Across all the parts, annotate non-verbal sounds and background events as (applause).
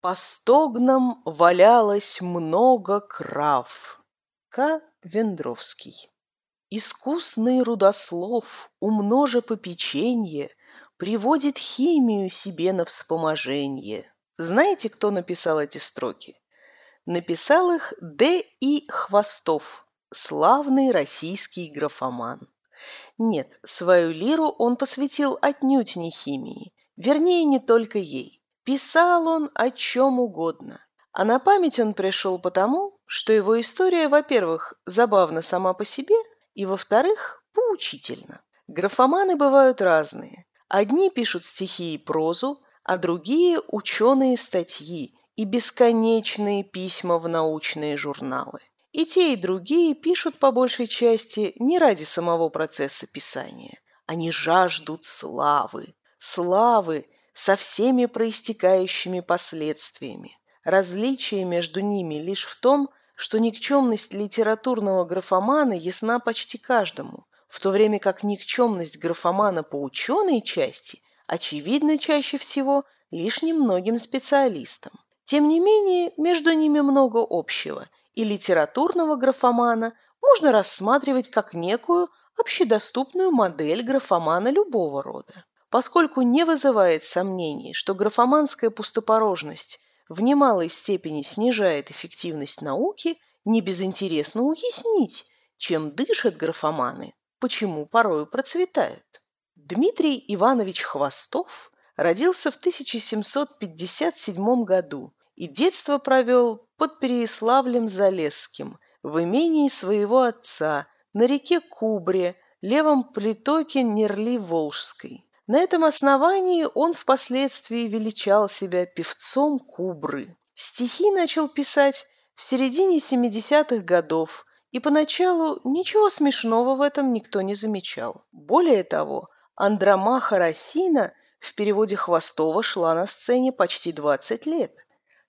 По стогнам валялось много крав. К. Вендровский. Искусный рудослов, умножа попеченье, Приводит химию себе на вспоможенье. Знаете, кто написал эти строки? Написал их Д. И. Хвостов, славный российский графоман. Нет, свою лиру он посвятил отнюдь не химии, вернее, не только ей. Писал он о чем угодно. А на память он пришел потому, что его история, во-первых, забавна сама по себе, и, во-вторых, поучительна. Графоманы бывают разные. Одни пишут стихи и прозу, а другие – ученые статьи и бесконечные письма в научные журналы. И те, и другие пишут по большей части не ради самого процесса писания. Они жаждут славы. Славы со всеми проистекающими последствиями. Различие между ними лишь в том, что никчемность литературного графомана ясна почти каждому, в то время как никчемность графомана по ученой части очевидна чаще всего лишь немногим специалистам. Тем не менее, между ними много общего, и литературного графомана можно рассматривать как некую общедоступную модель графомана любого рода. Поскольку не вызывает сомнений, что графоманская пустопорожность в немалой степени снижает эффективность науки, не безинтересно уяснить, чем дышат графоманы почему порою процветают. Дмитрий Иванович Хвостов родился в 1757 году и детство провел под Переяславлем-Залесским в имении своего отца на реке Кубре, левом притоке Нерли-Волжской. На этом основании он впоследствии величал себя певцом Кубры. Стихи начал писать в середине 70-х годов и поначалу ничего смешного в этом никто не замечал. Более того, Андромаха Росина в переводе Хвостова шла на сцене почти 20 лет.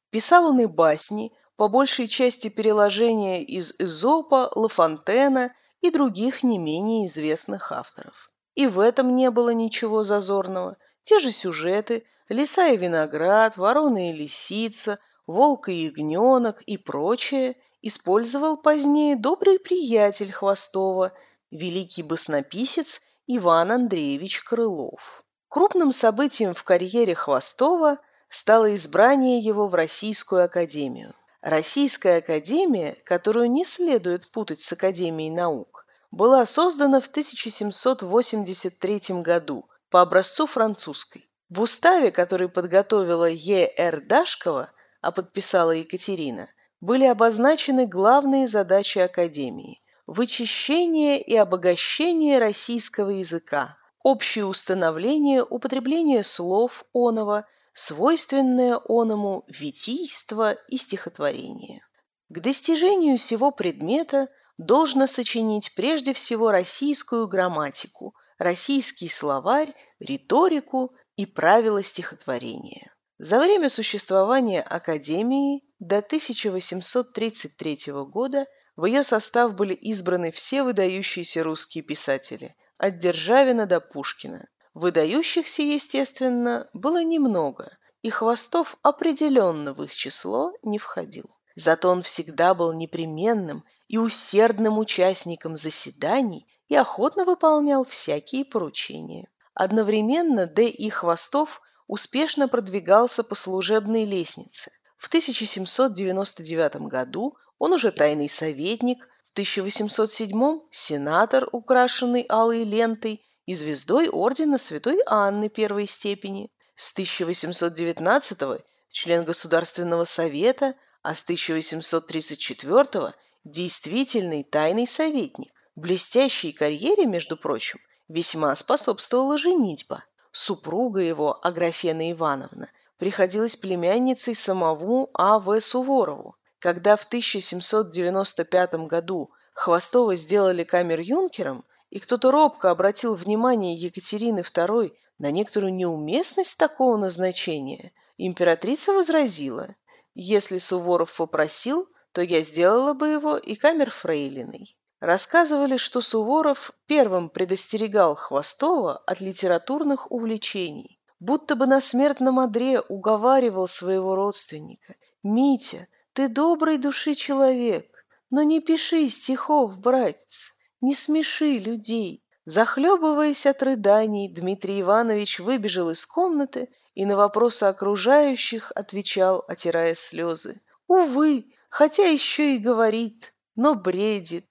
Писал он и басни, по большей части переложения из Эзопа, Лафонтена и других не менее известных авторов. И в этом не было ничего зазорного. Те же сюжеты «Лиса и виноград», «Ворона и лисица», «Волк и ягненок» и прочее – использовал позднее добрый приятель Хвостова, великий баснописец Иван Андреевич Крылов. Крупным событием в карьере Хвостова стало избрание его в Российскую академию. Российская академия, которую не следует путать с Академией наук, была создана в 1783 году по образцу французской. В уставе, который подготовила Е.Р. Дашкова, а подписала Екатерина, были обозначены главные задачи Академии – вычищение и обогащение российского языка, общее установление употребления слов оного, свойственное оному витийство и стихотворение. К достижению всего предмета должно сочинить прежде всего российскую грамматику, российский словарь, риторику и правила стихотворения. За время существования Академии до 1833 года в ее состав были избраны все выдающиеся русские писатели, от Державина до Пушкина. Выдающихся, естественно, было немного, и Хвостов определенно в их число не входил. Зато он всегда был непременным и усердным участником заседаний и охотно выполнял всякие поручения. Одновременно Д. И. Хвостов успешно продвигался по служебной лестнице. В 1799 году он уже тайный советник, в 1807 – сенатор, украшенный алой лентой и звездой ордена Святой Анны первой степени, с 1819 – член Государственного совета, а с 1834 – действительный тайный советник. Блестящей карьере, между прочим, весьма способствовала женитьба. Супруга его, Аграфена Ивановна, приходилась племянницей самому А.В. Суворову. Когда в 1795 году Хвостова сделали камер-юнкером, и кто-то робко обратил внимание Екатерины II на некоторую неуместность такого назначения, императрица возразила, «Если Суворов попросил, то я сделала бы его и камер-фрейлиной». Рассказывали, что Суворов первым предостерегал Хвостова от литературных увлечений. будто бы на смертном одре уговаривал своего родственника. «Митя, ты доброй души человек, но не пиши стихов, братец, не смеши людей». Захлебываясь от рыданий, Дмитрий Иванович выбежал из комнаты и на вопросы окружающих отвечал, отирая слезы. «Увы, хотя еще и говорит, но бредит».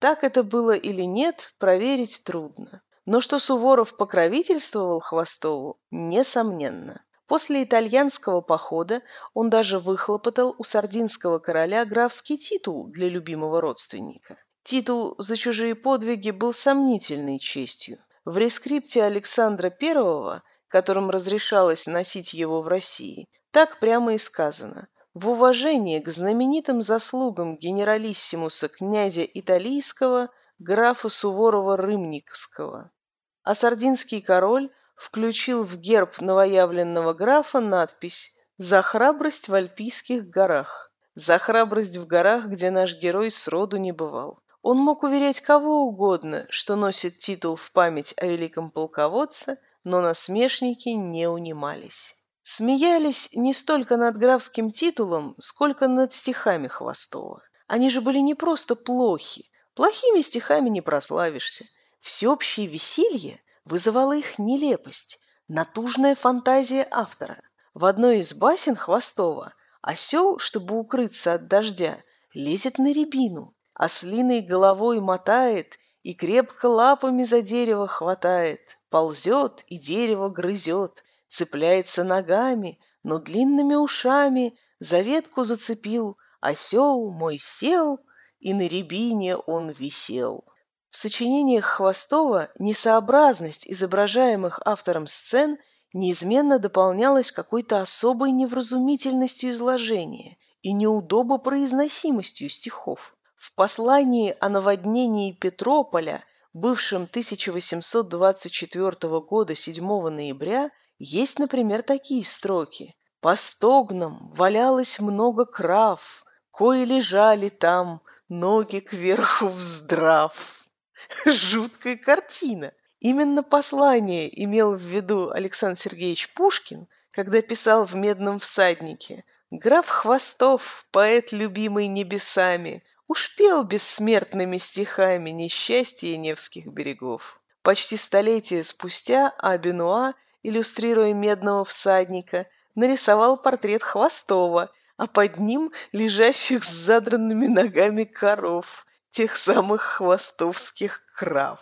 Так это было или нет, проверить трудно. Но что Суворов покровительствовал Хвостову, несомненно. После итальянского похода он даже выхлопотал у сардинского короля графский титул для любимого родственника. Титул за чужие подвиги был сомнительной честью. В рескрипте Александра I, которым разрешалось носить его в России, так прямо и сказано «В уважении к знаменитым заслугам генералиссимуса князя Италийского графа Суворова-Рымниковского» а сардинский король включил в герб новоявленного графа надпись «За храбрость в Альпийских горах». За храбрость в горах, где наш герой сроду не бывал. Он мог уверять кого угодно, что носит титул в память о великом полководце, но насмешники не унимались. Смеялись не столько над графским титулом, сколько над стихами Хвостова. Они же были не просто плохи. Плохими стихами не прославишься. Всеобщее веселье вызывало их нелепость, натужная фантазия автора. В одной из басен Хвостова осел, чтобы укрыться от дождя, лезет на рябину, ослиной головой мотает и крепко лапами за дерево хватает, ползет и дерево грызет, цепляется ногами, но длинными ушами за ветку зацепил, осел мой сел, и на рябине он висел. В сочинениях Хвостова несообразность изображаемых автором сцен неизменно дополнялась какой-то особой невразумительностью изложения и неудобопроизносимостью стихов. В послании о наводнении Петрополя, бывшем 1824 года 7 ноября, есть, например, такие строки. «По стогнам валялось много крав, кои лежали там, ноги кверху вздрав». (laughs) Жуткая картина. Именно послание имел в виду Александр Сергеевич Пушкин, когда писал в «Медном всаднике» «Граф Хвостов, поэт, любимый небесами, уж пел бессмертными стихами несчастья Невских берегов». Почти столетие спустя Абенуа, иллюстрируя «Медного всадника», нарисовал портрет Хвостова, а под ним лежащих с задранными ногами коров, тех самых хвостовских крав.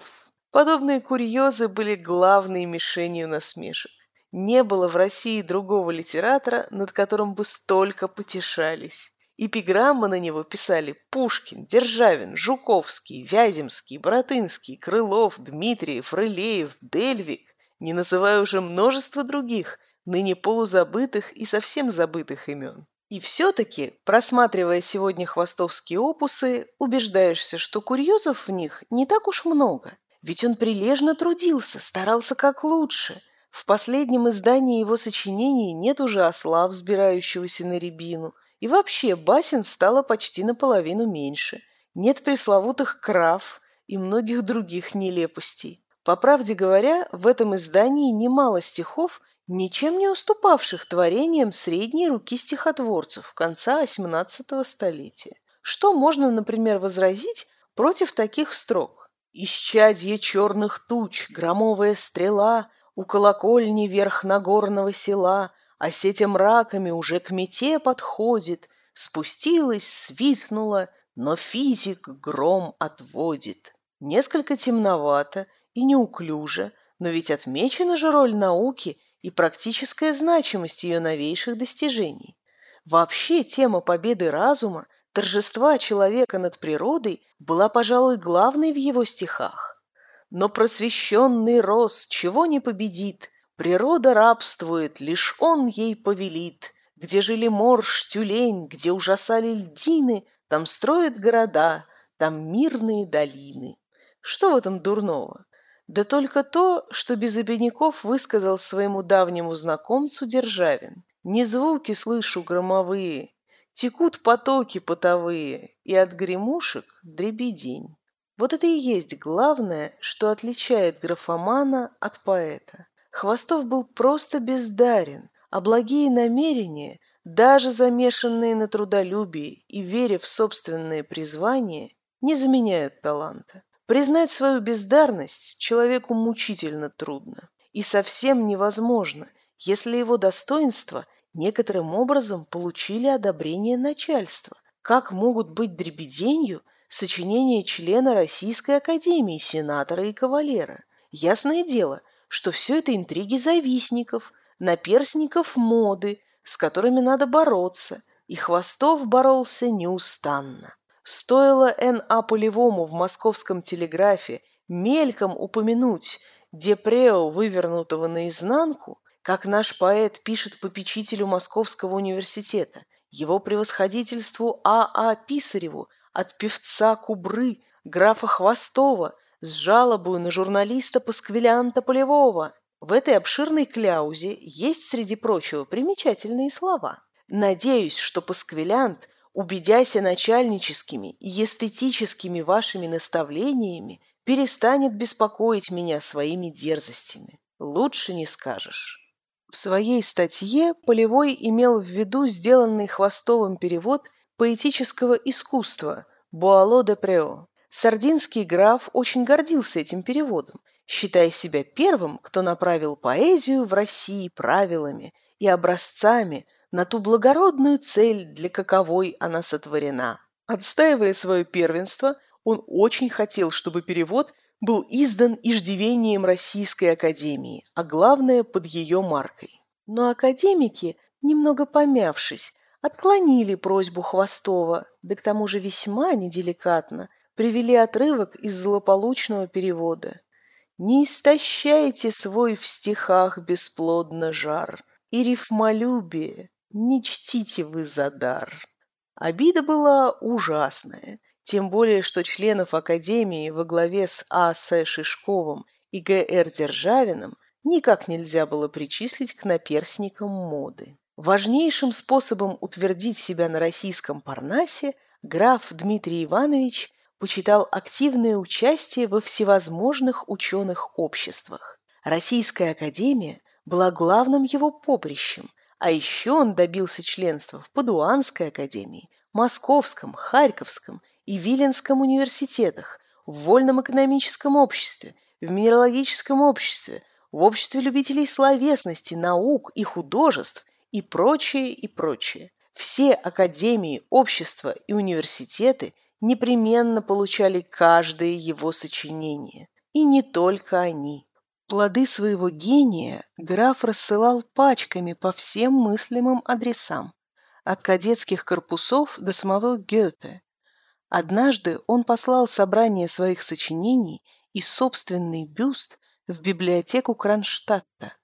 Подобные курьезы были главной мишенью насмешек. Не было в России другого литератора, над которым бы столько потешались. Эпиграммы на него писали Пушкин, Державин, Жуковский, Вяземский, Боротынский, Крылов, Дмитриев, Рылеев, Дельвик, не называя уже множество других, ныне полузабытых и совсем забытых имен. И все-таки, просматривая сегодня хвостовские опусы, убеждаешься, что курьезов в них не так уж много. Ведь он прилежно трудился, старался как лучше. В последнем издании его сочинений нет уже осла, взбирающегося на рябину. И вообще басен стало почти наполовину меньше. Нет пресловутых крав и многих других нелепостей. По правде говоря, в этом издании немало стихов, ничем не уступавших творениям средней руки стихотворцев конца XVIII столетия. Что можно, например, возразить против таких строк? «Исчадье черных туч, громовая стрела, у колокольни верх Нагорного села, а сетя мраками уже к мете подходит, спустилась, свистнула, но физик гром отводит». Несколько темновато и неуклюже, но ведь отмечена же роль науки – и практическая значимость ее новейших достижений. Вообще тема победы разума, торжества человека над природой была, пожалуй, главной в его стихах. Но просвещенный рос чего не победит, природа рабствует, лишь он ей повелит. Где жили морж, тюлень, где ужасали льдины, там строят города, там мирные долины. Что в этом дурного? Да только то, что без обиняков высказал своему давнему знакомцу Державин. Не звуки слышу громовые, текут потоки потовые, и от гремушек дребедень. Вот это и есть главное, что отличает графомана от поэта. Хвостов был просто бездарен, а благие намерения, даже замешанные на трудолюбии и вере в собственное призвание, не заменяют таланта. Признать свою бездарность человеку мучительно трудно и совсем невозможно, если его достоинства некоторым образом получили одобрение начальства. Как могут быть дребеденью сочинения члена Российской Академии, сенатора и кавалера? Ясное дело, что все это интриги завистников, наперсников моды, с которыми надо бороться, и Хвостов боролся неустанно. Стоило Н.А. Полевому в московском телеграфе мельком упомянуть Депрео, вывернутого наизнанку, как наш поэт пишет попечителю Московского университета, его превосходительству А.А. А Писареву от певца Кубры, графа Хвостова, с жалобой на журналиста Пасквилянта Полевого. В этой обширной кляузе есть, среди прочего, примечательные слова. Надеюсь, что Пасквилянт, убедяся начальническими и эстетическими вашими наставлениями, перестанет беспокоить меня своими дерзостями. Лучше не скажешь. В своей статье Полевой имел в виду сделанный Хвостовым перевод поэтического искусства Буало де Прео. Сардинский граф очень гордился этим переводом, считая себя первым, кто направил поэзию в России правилами и образцами на ту благородную цель, для каковой она сотворена. Отстаивая свое первенство, он очень хотел, чтобы перевод был издан иждивением Российской Академии, а главное под ее маркой. Но академики, немного помявшись, отклонили просьбу Хвостова, да к тому же весьма неделикатно, привели отрывок из злополучного перевода. «Не истощайте свой в стихах бесплодно жар, и рифмолюбие не чтите вы за дар». Обида была ужасная, тем более, что членов Академии во главе с А. С. Шишковым и Г. Р. Державиным никак нельзя было причислить к наперсникам моды. Важнейшим способом утвердить себя на российском Парнасе граф Дмитрий Иванович почитал активное участие во всевозможных ученых обществах. Российская академия была главным его поприщем, а еще он добился членства в Падуанской академии, Московском, Харьковском и Виленском университетах, в Вольном экономическом обществе, в Минералогическом обществе, в обществе любителей словесности, наук и художеств и прочее, и прочее. Все академии, общества и университеты – непременно получали каждое его сочинение. И не только они. Плоды своего гения граф рассылал пачками по всем мыслимым адресам, от кадетских корпусов до самого Гёте. Однажды он послал собрание своих сочинений и собственный бюст в библиотеку Кронштадта.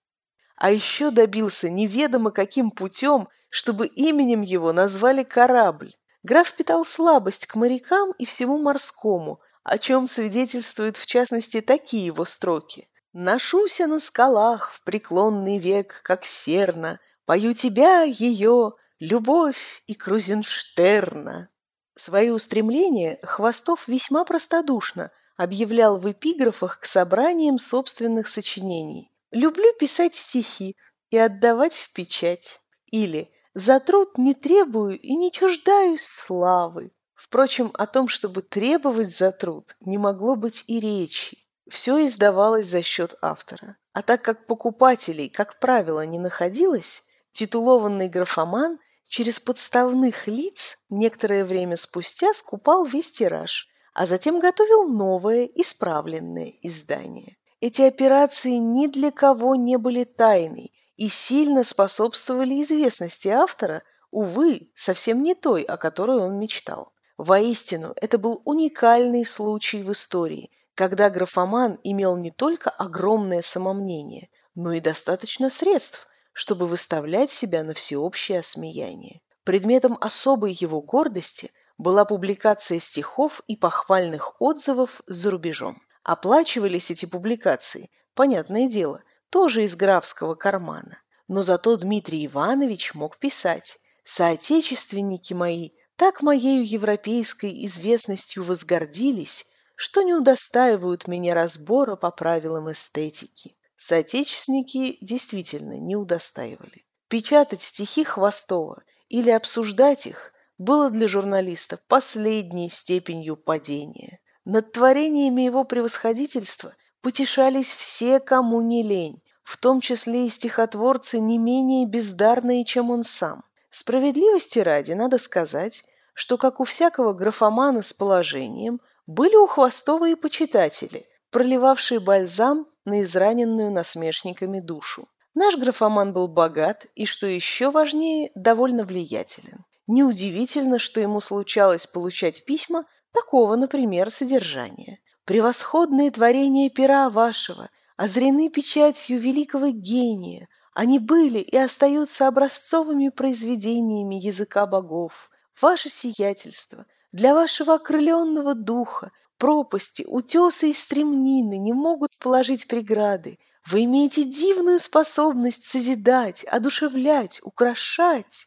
А еще добился неведомо каким путем, чтобы именем его назвали корабль. Граф питал слабость к морякам и всему морскому, о чем свидетельствуют в частности такие его строки. «Ношуся на скалах в преклонный век, как серна, пою тебя, ее, любовь и Крузенштерна». Свои устремления Хвостов весьма простодушно объявлял в эпиграфах к собраниям собственных сочинений. «Люблю писать стихи и отдавать в печать» или за труд не требую и не чуждаюсь славы. Впрочем, о том, чтобы требовать за труд, не могло быть и речи. Все издавалось за счет автора. А так как покупателей, как правило, не находилось, титулованный графоман через подставных лиц некоторое время спустя скупал весь тираж, а затем готовил новое, исправленное издание. Эти операции ни для кого не были тайной, и сильно способствовали известности автора, увы, совсем не той, о которой он мечтал. Воистину, это был уникальный случай в истории, когда графоман имел не только огромное самомнение, но и достаточно средств, чтобы выставлять себя на всеобщее осмеяние. Предметом особой его гордости была публикация стихов и похвальных отзывов за рубежом. Оплачивались эти публикации, понятное дело – тоже из графского кармана. Но зато Дмитрий Иванович мог писать «Соотечественники мои так моею европейской известностью возгордились, что не удостаивают меня разбора по правилам эстетики. соотечественники действительно не удостаивали. Печатать стихи Хвостова или обсуждать их было для журналистов последней степенью падения. Над творениями его превосходительства потешались все, кому не лень, в том числе и стихотворцы не менее бездарные, чем он сам. Справедливости ради надо сказать, что, как у всякого графомана с положением, были у Хвостова и почитатели, проливавшие бальзам на израненную насмешниками душу. Наш графоман был богат и, что еще важнее, довольно влиятелен. Неудивительно, что ему случалось получать письма такого, например, содержания. «Превосходные творения пера вашего озрены печатью великого гения. Они были и остаются образцовыми произведениями языка богов. Ваше сиятельство, для вашего окрыленного духа, пропасти, утесы и стремнины не могут положить преграды. Вы имеете дивную способность созидать, одушевлять, украшать.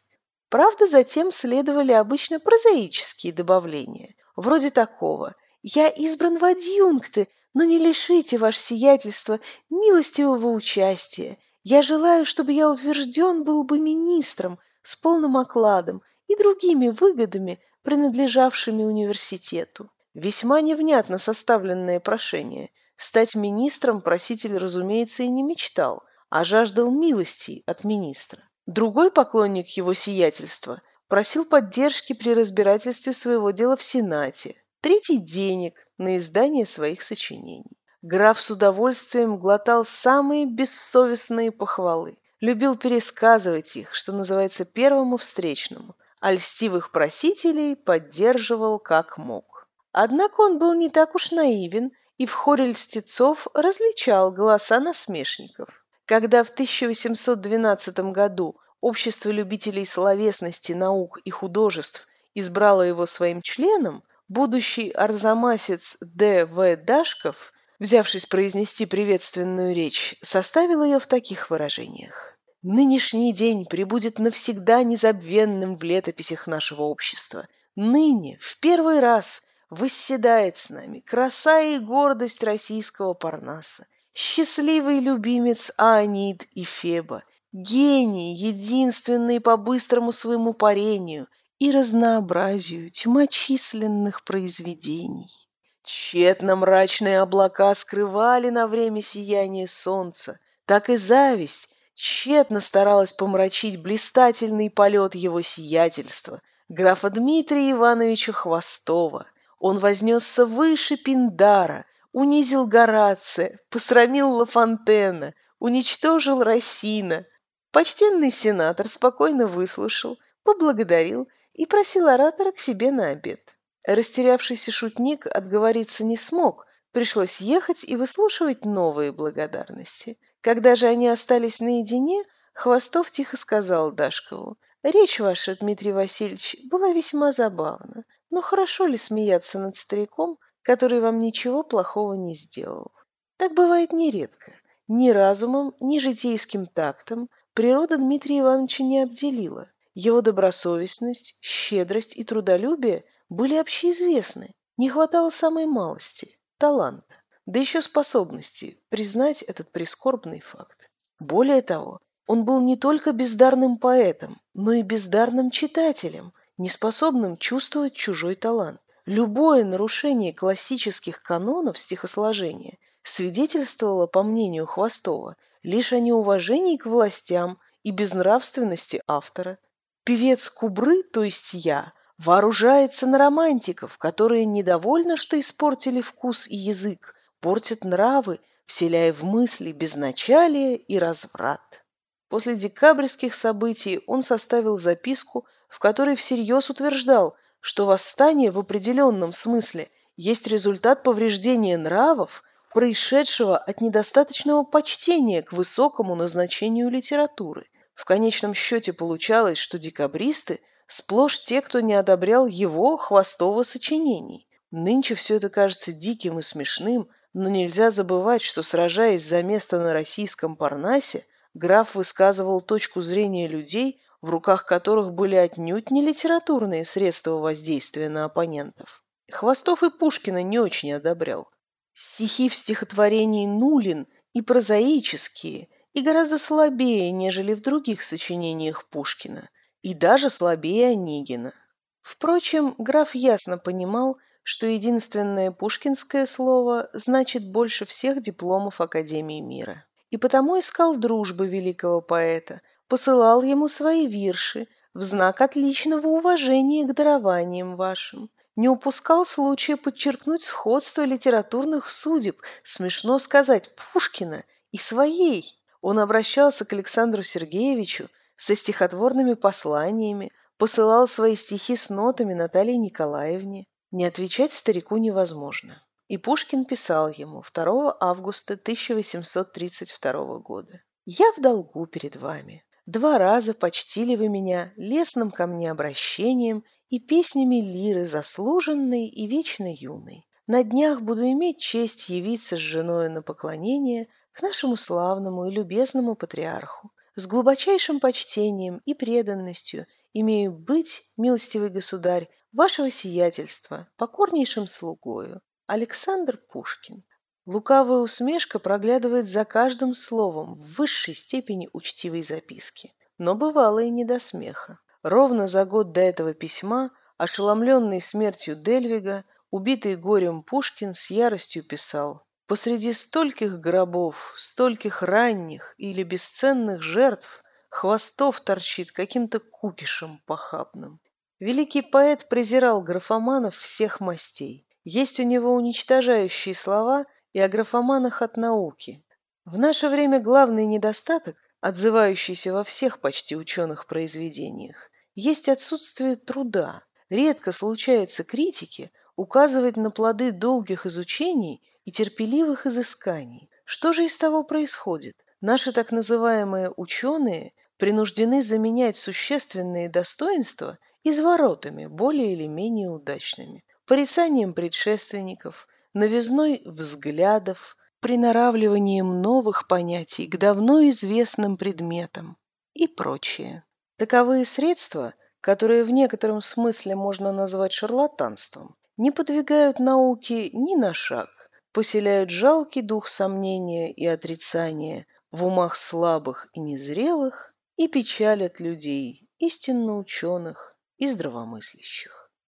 Правда, затем следовали обычно прозаические добавления, вроде такого «Я избран в адъюнкты, но не лишите ваше сиятельство милостивого участия. Я желаю, чтобы я утвержден был бы министром с полным окладом и другими выгодами, принадлежавшими университету». Весьма невнятно составленное прошение. Стать министром проситель, разумеется, и не мечтал, а жаждал милости от министра. Другой поклонник его сиятельства просил поддержки при разбирательстве своего дела в Сенате, третий – денег на издание своих сочинений. Граф с удовольствием глотал самые бессовестные похвалы, любил пересказывать их, что называется, первому встречному, а льстивых просителей поддерживал как мог. Однако он был не так уж наивен и в хоре льстецов различал голоса насмешников. Когда в 1812 году Общество любителей словесности, наук и художеств избрало его своим членом, будущий арзамасец Д. В. Дашков, взявшись произнести приветственную речь, составил ее в таких выражениях. «Нынешний день прибудет навсегда незабвенным в летописях нашего общества. Ныне, в первый раз, восседает с нами краса и гордость российского Парнаса, счастливый любимец Аонид и Феба, гений, единственный по быстрому своему парению и разнообразию тьмочисленных произведений. Тщетно мрачные облака скрывали на время сияние солнца, так и зависть тщетно старалась помрачить блистательный полет его сиятельства, графа Дмитрия Ивановича Хвостова. Он вознесся выше Пиндара, унизил Горация, посрамил Лафонтена, уничтожил Рассина. Почтенный сенатор спокойно выслушал, поблагодарил и просил оратора к себе на обед. Растерявшийся шутник отговориться не смог, пришлось ехать и выслушивать новые благодарности. Когда же они остались наедине, Хвостов тихо сказал Дашкову, «Речь ваша, Дмитрий Васильевич, была весьма забавна, но хорошо ли смеяться над стариком, который вам ничего плохого не сделал. Так бывает нередко. Ни разумом, ни житейским тактом природа Дмитрия Ивановича не обделила. Его добросовестность, щедрость и трудолюбие были общеизвестны. Не хватало самой малости – таланта, да еще способности признать этот прискорбный факт. Более того, он был не только бездарным поэтом, но и бездарным читателем, неспособным чувствовать чужой талант. Любое нарушение классических канонов стихосложения свидетельствовало, по мнению Хвостова, лишь о неуважении к властям и безнравственности автора. Певец Кубры, то есть я, вооружается на романтиков, которые недовольны, что испортили вкус и язык, портят нравы, вселяя в мысли безначалие и разврат. После декабрьских событий он составил записку, в которой всерьез утверждал – что восстание в определенном смысле есть результат повреждения нравов, происшедшего от недостаточного почтения к высокому назначению литературы. В конечном счете получалось, что декабристы сплошь те, кто не одобрял его хвостого сочинений. Нынче все это кажется диким и смешным, но нельзя забывать, что, сражаясь за место на российском Парнасе, граф высказывал точку зрения людей, в руках которых были отнюдь не литературные средства воздействия на оппонентов. Хвостов и Пушкина не очень одобрял. Стихи в стихотворении «Нулин» и прозаические, и гораздо слабее, нежели в других сочинениях Пушкина, и даже слабее Онегина. Впрочем, граф ясно понимал, что единственное пушкинское слово значит больше всех дипломов Академии мира. И потому искал дружбы великого поэта, посылал ему свои вирши в знак отличного уважения к дарованиям вашим, не упускал случая подчеркнуть сходство литературных судеб, смешно сказать, Пушкина и своей. Он обращался к Александру Сергеевичу со стихотворными посланиями, посылал свои стихи с нотами Наталье Николаевне. Не отвечать старику невозможно. И Пушкин писал ему 2 августа 1832 года. «Я в долгу перед вами. Два раза почтили вы меня лесным ко мне обращением и песнями лиры заслуженной и вечно юной. На днях буду иметь честь явиться с женой на поклонение к нашему славному и любезному патриарху. С глубочайшим почтением и преданностью имею быть, милостивый государь, вашего сиятельства, покорнейшим слугою. Александр Пушкин. Лукавая усмешка проглядывает за каждым словом в высшей степени учтивой записки. Но бывало и не до смеха. Ровно за год до этого письма, ошеломленный смертью Дельвига, убитый горем Пушкин с яростью писал «Посреди стольких гробов, стольких ранних или бесценных жертв хвостов торчит каким-то кукишем похабным. Великий поэт презирал графоманов всех мастей. Есть у него уничтожающие слова и о графоманах от науки. В наше время главный недостаток отзывающийся во всех почти ученых произведениях, есть отсутствие труда. Редко случается критике указывать на плоды долгих изучений и терпеливых изысканий. Что же из того происходит? Наши так называемые ученые принуждены заменять существенные достоинства изворотами, более или менее удачными, порицанием предшественников, новизной взглядов, приноравливанием новых понятий к давно известным предметам и прочее. Таковые средства, которые в некотором смысле можно назвать шарлатанством, не подвигают науки ни на шаг, поселяют жалкий дух сомнения и отрицания в умах слабых и незрелых и печалят людей, истинно ученых и здравомыслящих.